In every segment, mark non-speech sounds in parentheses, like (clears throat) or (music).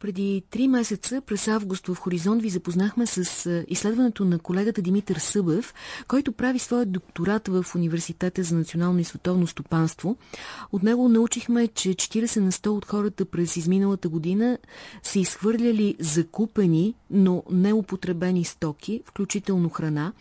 Преди три месеца, през август в Хоризонт, ви запознахме с изследването на колегата Димитър Събев, който прави своя докторат в Университета за национално и световно стопанство. От него научихме, че 40 на 100 от хората през изминалата година са изхвърляли закупени, но неупотребени стоки, включително храна,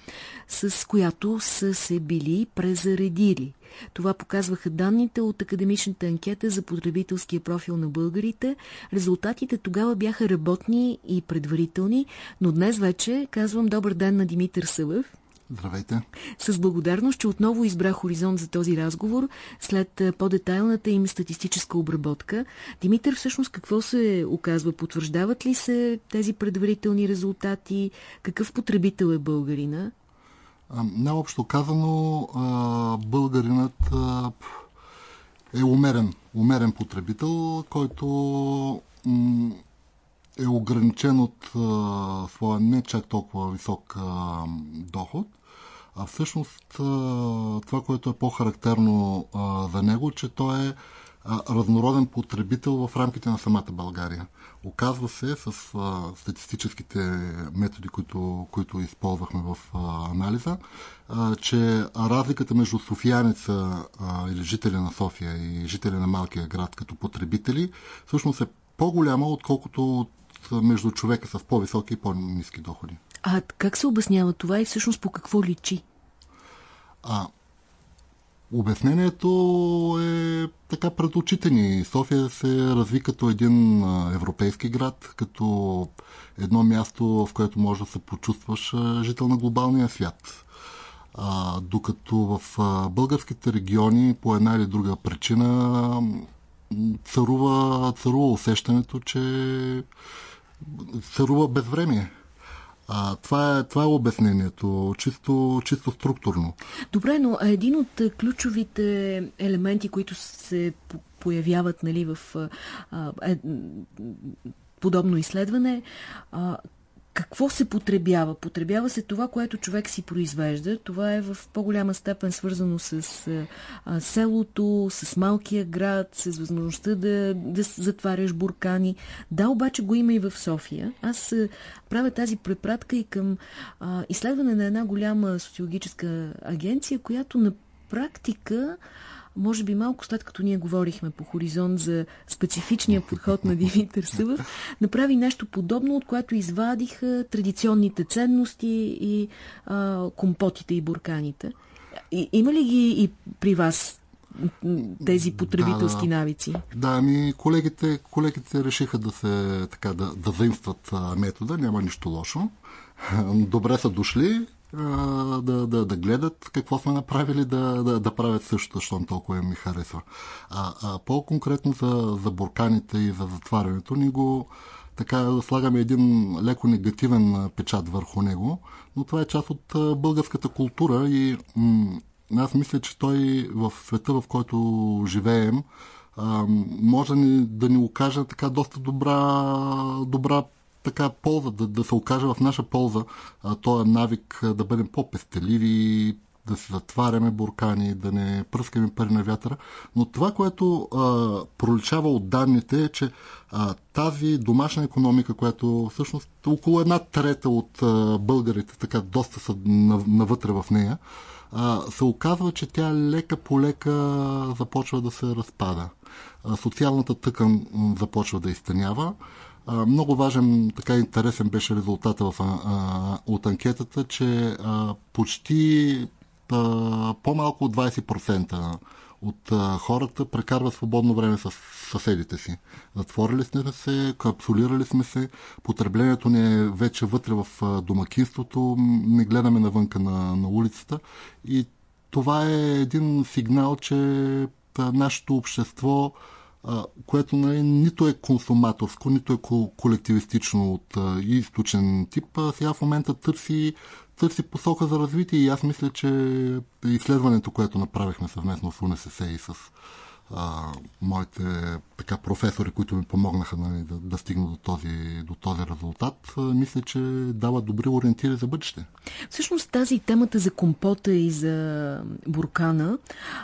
с която са се били презаредили. Това показваха данните от академичната анкета за потребителския профил на българите. Резултатите тогава бяха работни и предварителни, но днес вече казвам добър ден на Димитър Съвев. Здравейте. С благодарност, че отново избрах Хоризонт за този разговор, след по-детайлната им статистическа обработка. Димитър, всъщност какво се оказва? Потвърждават ли се тези предварителни резултати? Какъв потребител е българина? Наобщо казано, българинът е умерен, умерен потребител, който е ограничен от своя не чак толкова висок доход. А всъщност това, което е по-характерно за него, че той е разнороден потребител в рамките на самата България. Оказва се с а, статистическите методи, които, които използвахме в а, анализа, а, че разликата между софиянеца а, или жители на София и жители на малкия град като потребители всъщност е по-голяма, отколкото от, между човека с по-високи и по-низки доходи. А как се обяснява това и всъщност по какво личи? А, Обяснението е така пред очите ни. София се разви като един европейски град, като едно място, в което може да се почувстваш жител на глобалния свят. А, докато в българските региони по една или друга причина царува, царува усещането, че царува безвремие. А, това, е, това е обяснението, чисто, чисто структурно. Добре, но един от ключовите елементи, които се появяват нали, в а, е, подобно изследване, а, какво се потребява? Потребява се това, което човек си произвежда. Това е в по-голяма степен свързано с а, селото, с малкия град, с възможността да, да затваряш буркани. Да, обаче го има и в София. Аз а, правя тази препратка и към а, изследване на една голяма социологическа агенция, която на практика може би малко след като ние говорихме по хоризонт за специфичния подход на Димитър Съвъв, направи нещо подобно, от което извадиха традиционните ценности и а, компотите и бурканите. И, има ли ги и при вас тези потребителски да, навици? Да, ами колегите, колегите решиха да се така да, да заимстват метода, няма нищо лошо. (laughs) Добре са дошли, да, да, да гледат какво сме направили, да, да, да правят същото, защото толкова ми харесва. А, а по-конкретно за, за бурканите и за затварянето ни го така слагаме един леко негативен печат върху него, но това е част от българската култура и м- аз мисля, че той в света, в който живеем, а, може да ни окаже така доста добра, добра така полза, да, да се окаже в наша полза а, този навик да бъдем по-пестеливи, да се затваряме буркани, да не пръскаме пари на вятъра. Но това, което а, проличава от данните е, че а, тази домашна економика, която всъщност около една трета от а, българите, така доста са навътре в нея, а, се оказва, че тя лека по лека започва да се разпада. А, социалната тъкан започва да изтънява. Много важен, така интересен беше резултата в, а, от анкетата, че а, почти по-малко от 20% от а, хората прекарват свободно време с съседите си. Затворили сме се, капсулирали сме се, потреблението ни е вече вътре в а, домакинството, не гледаме навънка на, на улицата и това е един сигнал, че а, нашето общество което нали, нито е консуматорско, нито е колективистично от а, източен тип, а сега в момента търси, търси посока за развитие и аз мисля, че изследването, което направихме съвместно с УНСС и с а, моите така, професори, които ми помогнаха нали, да, да стигна до този, до този резултат, а, мисля, че дава добри ориентири за бъдеще. Всъщност тази темата за компота и за буркана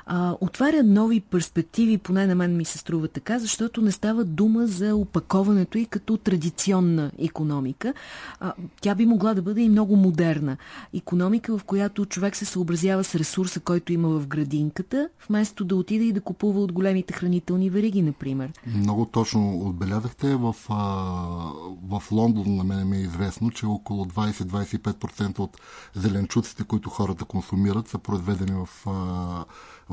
а, отваря нови перспективи, поне на мен ми се струва така, защото не става дума за опаковането и като традиционна економика. А, тя би могла да бъде и много модерна. Економика, в която човек се съобразява с ресурса, който има в градинката, вместо да отиде и да купува от големите хранителни вериги, например. Много точно отбелязахте. В, а, в Лондон на мен ми е известно, че около 20-25% от зеленчуците, които хората консумират, са произведени в, а,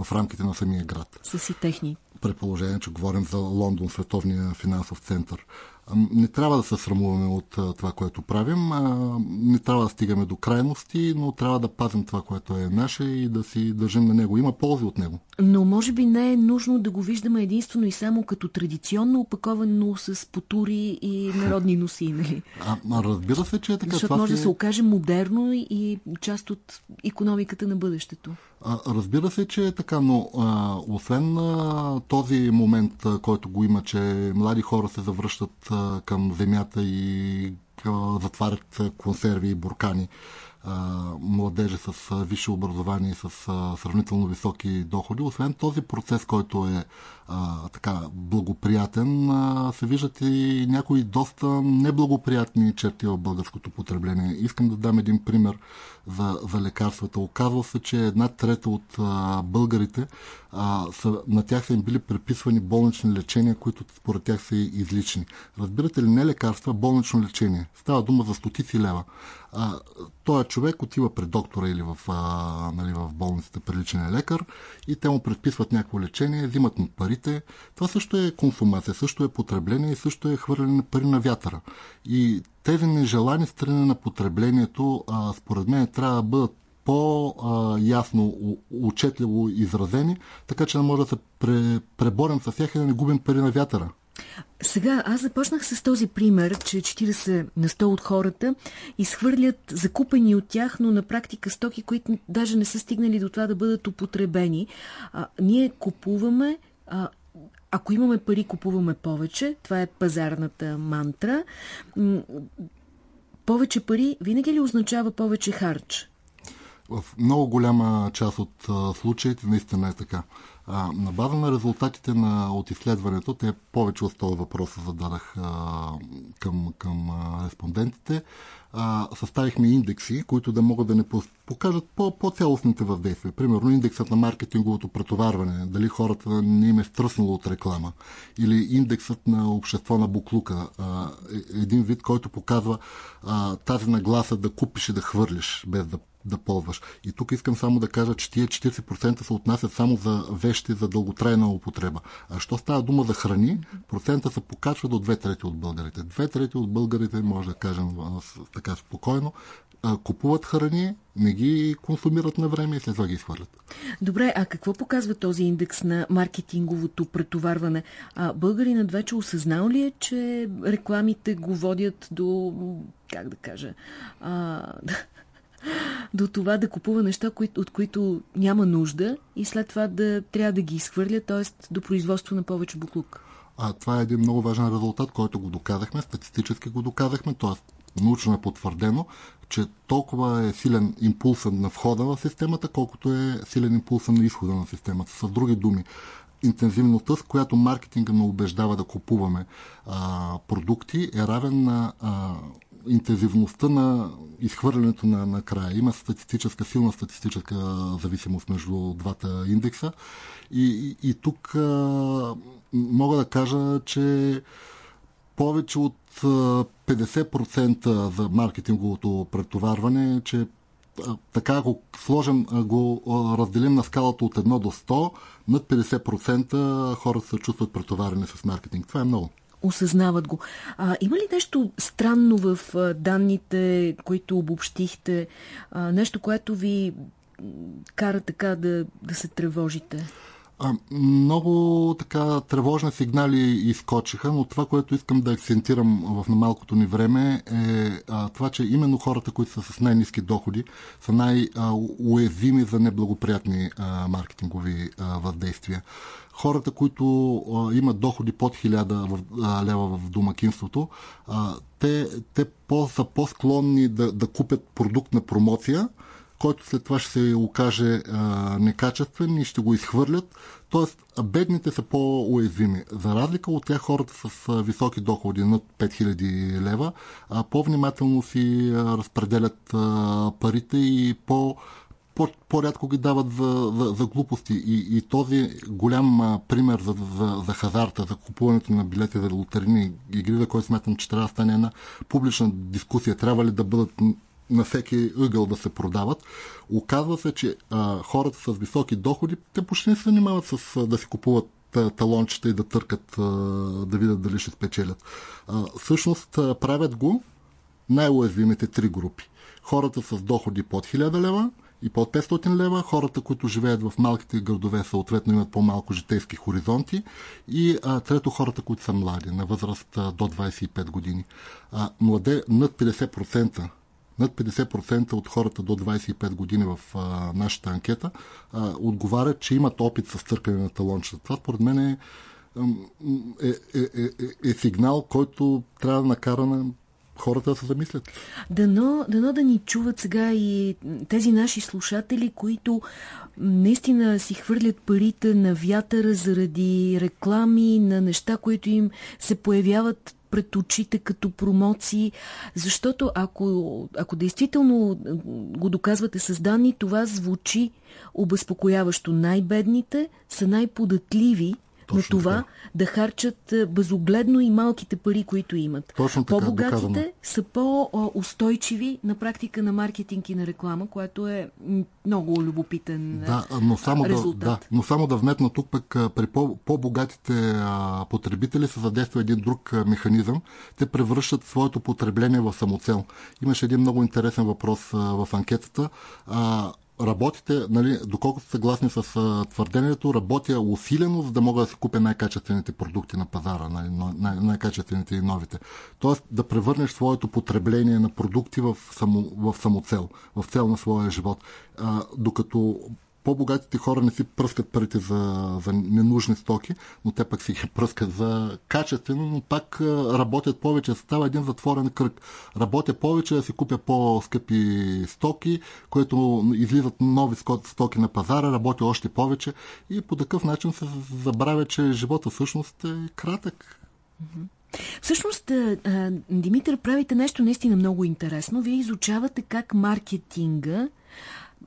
в рамките на самия град. Са си техни. Предположение, че говорим за Лондон, световния финансов център. Не трябва да се срамуваме от това, което правим. Не трябва да стигаме до крайности, но трябва да пазим това, което е наше и да си държим на него. Има ползи от него. Но може би не е нужно да го виждаме единствено и само като традиционно опаковано с потури и народни носи, нали? А, разбира се, че е така. Защото това може си... да се окаже модерно и част от економиката на бъдещето. Разбира се, че е така, но а, освен а, този момент, а, който го има, че млади хора се завръщат а, към земята и а, затварят консерви и буркани, младежи с висше образование и с сравнително високи доходи. Освен този процес, който е а, така благоприятен, а, се виждат и някои доста неблагоприятни черти в българското потребление. Искам да дам един пример за, за лекарствата. Оказва се, че една трета от а, българите а, са, на тях са им били преписвани болнични лечения, които според тях са излични. Разбирате ли, не лекарства, болнично лечение. Става дума за стотици лева. А, той човек отива при доктора или в, а, нали, в болницата при личен лекар и те му предписват някакво лечение, взимат му парите. Това също е консумация, също е потребление и също е хвърляне пари на вятъра. И тези нежелани страни на потреблението, а, според мен, трябва да бъдат по-ясно, отчетливо изразени, така че да може да се преборим с тях и да не губим пари на вятъра. Сега, аз започнах с този пример, че 40 на 100 от хората изхвърлят закупени от тях, но на практика стоки, които даже не са стигнали до това да бъдат употребени. А, ние купуваме а, ако имаме пари, купуваме повече. Това е пазарната мантра. Повече пари винаги ли означава повече харч? В много голяма част от случаите наистина е така. А, на база на резултатите на, от изследването, те повече от 100 въпроса зададах а, към, към а, респондентите, а, съставихме индекси, които да могат да не покажат по, по-цялостните въздействия. Примерно индексът на маркетинговото претоварване, дали хората не им е стръснало от реклама, или индексът на общество на буклука, а, е, един вид, който показва а, тази нагласа да купиш и да хвърлиш, без да да ползваш. И тук искам само да кажа, че тия 40% се отнасят само за вещи за дълготрайна употреба. А що става дума за храни, процента се покачва до две трети от българите. Две трети от българите, може да кажем така спокойно, купуват храни, не ги консумират на време и след това ги изхвърлят. Добре, а какво показва този индекс на маркетинговото претоварване? А българинът вече осъзнал ли е, че рекламите го водят до, как да кажа, а, (laughs) до това да купува неща, от които няма нужда и след това да трябва да ги изхвърля, т.е. до производство на повече буклук. А това е един много важен резултат, който го доказахме, статистически го доказахме, т.е. научно е потвърдено, че толкова е силен импулсът на входа в системата, колкото е силен импулсът на изхода на системата. С други думи, интензивността, с която маркетинга ме убеждава да купуваме а, продукти, е равен на а, интензивността на изхвърлянето на, на края. Има статистическа, силна статистическа зависимост между двата индекса. И, и, и тук а, мога да кажа, че повече от 50% за маркетинговото претоварване, че така ако сложим, го разделим на скалата от 1 до 100, над 50% хората се чувстват претоварени с маркетинг. Това е много осъзнават го. А, има ли нещо странно в данните, които обобщихте? А, нещо, което ви кара така да, да се тревожите? А, много така тревожни сигнали изкочиха, но това, което искам да акцентирам в малкото ни време е а, това, че именно хората, които са с най-низки доходи, са най-уязвими за неблагоприятни а, маркетингови а, въздействия. Хората, които а, имат доходи под 1000 лева в домакинството, а, те, те по, са по-склонни да, да купят продукт на промоция, който след това ще се окаже а, некачествен и ще го изхвърлят. Тоест, бедните са по-уязвими. За разлика от тях, хората с а, високи доходи над 5000 лева, а, по-внимателно си а, разпределят а, парите и по- по-рядко ги дават за, за, за глупости. И, и този голям а, пример за, за, за хазарта, за купуването на билети за лотарини игри, за който смятам, че трябва да стане една публична дискусия. Трябва ли да бъдат на всеки ъгъл да се продават. Оказва се, че а, хората с високи доходи, те почти не се занимават с а, да си купуват талончета и да търкат, да видят дали ще спечелят. Всъщност правят го най-уязвимите три групи. Хората с доходи под 1000 лева и под 500 лева, хората, които живеят в малките градове, съответно имат по-малко житейски хоризонти и а, трето хората, които са млади, на възраст а, до 25 години. А, младе над 50% над 50% от хората до 25 години в а, нашата анкета а, отговарят, че имат опит с търкане на талончета. Това според мен е, е, е, е, е, е сигнал, който трябва да накара на хората да се замислят. Дано, дано да ни чуват сега и тези наши слушатели, които наистина си хвърлят парите на вятъра заради реклами, на неща, които им се появяват пред очите като промоции, защото ако, ако действително го доказвате с данни, това звучи обезпокояващо. Най-бедните са най-податливи на това така. да харчат е, безогледно и малките пари, които имат. По-богатите са по-устойчиви на практика на маркетинг и на реклама, което е много любопитен да, но само резултат. Да, да, но само да вметна тук пък при по-богатите потребители се задейства един друг механизъм. Те превръщат своето потребление в самоцел. Имаше един много интересен въпрос в анкетата работите, нали, доколко сте съгласни с твърдението, работя усилено, за да мога да си купя най-качествените продукти на пазара, нали, най- най-качествените и новите. Тоест да превърнеш своето потребление на продукти в, само, в самоцел, в цел на своя живот. А, докато по-богатите хора не си пръскат парите за, за ненужни стоки, но те пък си ги (laughs) пръскат за качествено, но пак работят повече. Става един затворен кръг. Работя повече да си купя по-скъпи стоки, което излизат нови стоки на пазара, работя още повече и по такъв начин се забравя, че живота всъщност е кратък. Всъщност, Димитър, правите нещо наистина много интересно. Вие изучавате как маркетинга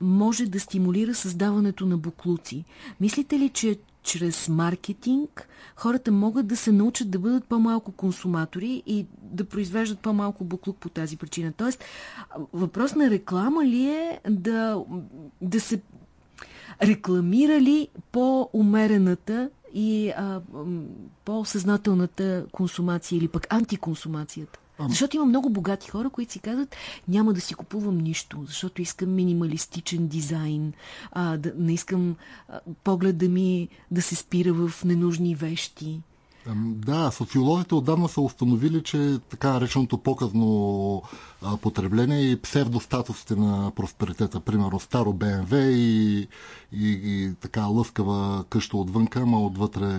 може да стимулира създаването на буклуци. Мислите ли, че чрез маркетинг хората могат да се научат да бъдат по-малко консуматори и да произвеждат по-малко буклук по тази причина? Тоест, въпрос на реклама ли е да, да се рекламира ли по-умерената и по-съзнателната консумация или пък антиконсумацията? Защото има много богати хора, които си казват, няма да си купувам нищо, защото искам минималистичен дизайн, а, да, не искам а, поглед да ми да се спира в ненужни вещи. Да, социолозите отдавна са установили, че така нареченото показно потребление и псевдостатусите на просперитета, примерно старо БМВ и, и, и така лъскава къща отвънка, ама отвътре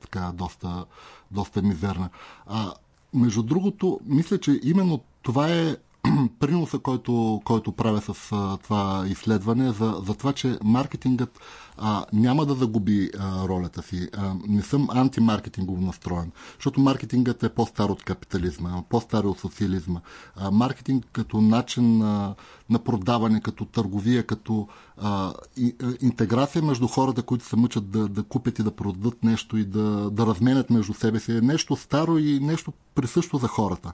така доста, доста мизерна. А, между другото, мисля, че именно това е (clears throat) приноса, който, който правя с а, това изследване, за, за това, че маркетингът а, няма да загуби а, ролята си. А, не съм антимаркетингов настроен, защото маркетингът е по-стар от капитализма, по-стар от социализма. А, маркетинг като начин а, на продаване, като търговия, като а, и, а, интеграция между хората, които се мъчат да, да купят и да продадат нещо и да, да разменят между себе си е нещо старо и нещо присъщо за хората.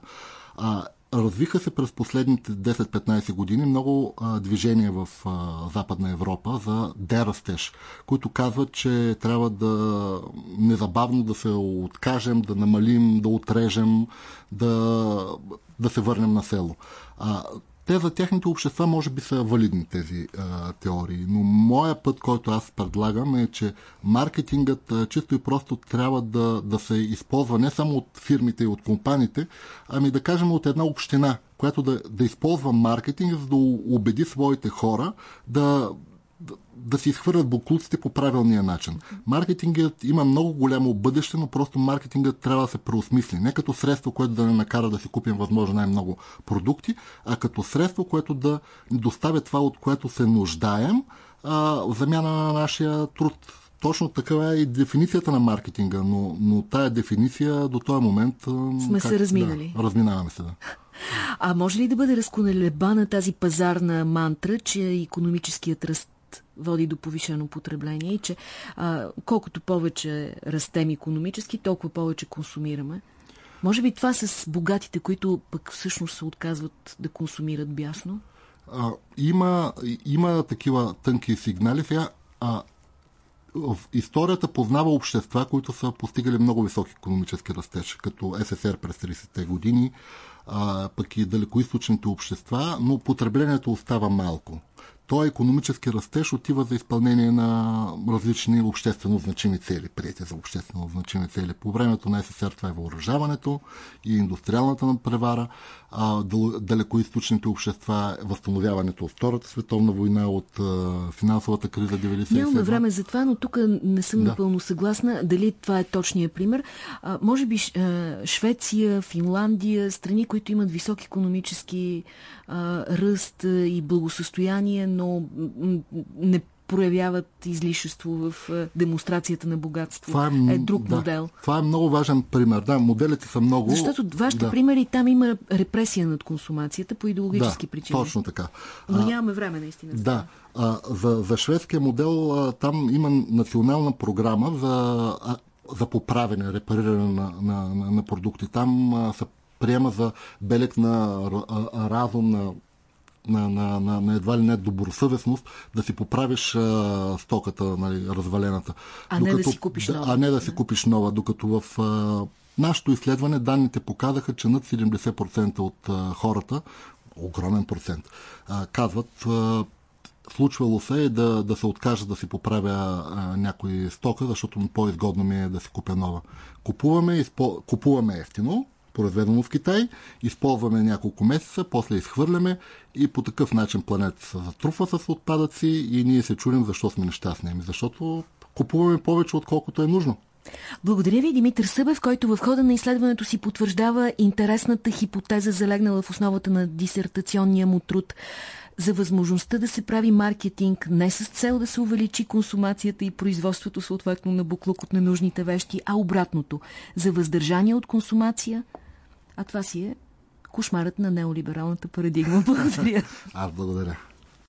А, Развиха се през последните 10-15 години много а, движения в а, Западна Европа за дерастеж, които казват, че трябва да незабавно да се откажем, да намалим, да отрежем, да, да се върнем на село. А, те за техните общества може би са валидни тези а, теории. Но моя път, който аз предлагам е, че маркетингът а, чисто и просто трябва да, да се използва не само от фирмите и от компаниите, ами да кажем от една община, която да, да използва маркетинг, за да убеди своите хора да да си изхвърлят буклуците по правилния начин. Маркетингът има много голямо бъдеще, но просто маркетингът трябва да се преосмисли. Не като средство, което да не накара да си купим възможно най-много продукти, а като средство, което да ни доставя това, от което се нуждаем, а, в замяна на нашия труд. Точно такава е и дефиницията на маркетинга, но, но тая дефиниция до този момент... Сме как, се разминали. Да, разминаваме се, да. А може ли да бъде разконелебана тази пазарна мантра, че економическият ръст води до повишено потребление и че а, колкото повече растем економически, толкова повече консумираме. Може би това с богатите, които пък всъщност се отказват да консумират бясно? А, има, има такива тънки сигнали. Сега, а, в историята познава общества, които са постигали много висок економически растеж, като СССР през 30-те години, а, пък и далекоисточните общества, но потреблението остава малко този економически растеж отива за изпълнение на различни обществено значими цели, прияти за обществено значими цели. По времето на СССР това е въоръжаването и индустриалната превара, а далекоисточните общества, възстановяването от Втората световна война, от финансовата криза 97. Нямаме време за това, но тук не съм да. напълно съгласна дали това е точният пример. А, може би Швеция, Финландия, страни, които имат висок економически а, ръст и благосъстояние, но не проявяват излишество в демонстрацията на богатство. Това е, е друг да, модел. Това е много важен пример. Да, моделите са много. Защото вашите да. примери там има репресия над консумацията по идеологически да, причини. Точно така. Но а, нямаме време наистина. Да. А, за, за шведския модел а, там има национална програма за, а, за поправене, репариране на, на, на, на продукти. Там а, се приема за белег на а, разум, на на, на, на, на едва ли не добросъвестност да си поправиш а, стоката, нали, развалената. А докато, не да си купиш нова. А не да си купиш нова, докато в а, нашето изследване данните показаха, че над 70% от а, хората, огромен процент, а, казват а, случвало се е да, да се откажа да си поправя а, някои стока, защото по-изгодно ми е да си купя нова. Купуваме, изпо... купуваме ефтино, произведено в Китай, използваме няколко месеца, после изхвърляме и по такъв начин планетата се затруфа с отпадъци и ние се чудим защо сме нещастни. Ами защото купуваме повече отколкото е нужно. Благодаря ви, Димитър Събев, който в хода на изследването си потвърждава интересната хипотеза, залегнала в основата на дисертационния му труд за възможността да се прави маркетинг не с цел да се увеличи консумацията и производството съответно на буклук от ненужните вещи, а обратното – за въздържание от консумация – а това си е кошмарът на неолибералната парадигма. Благодаря. (laughs) Аз благодаря.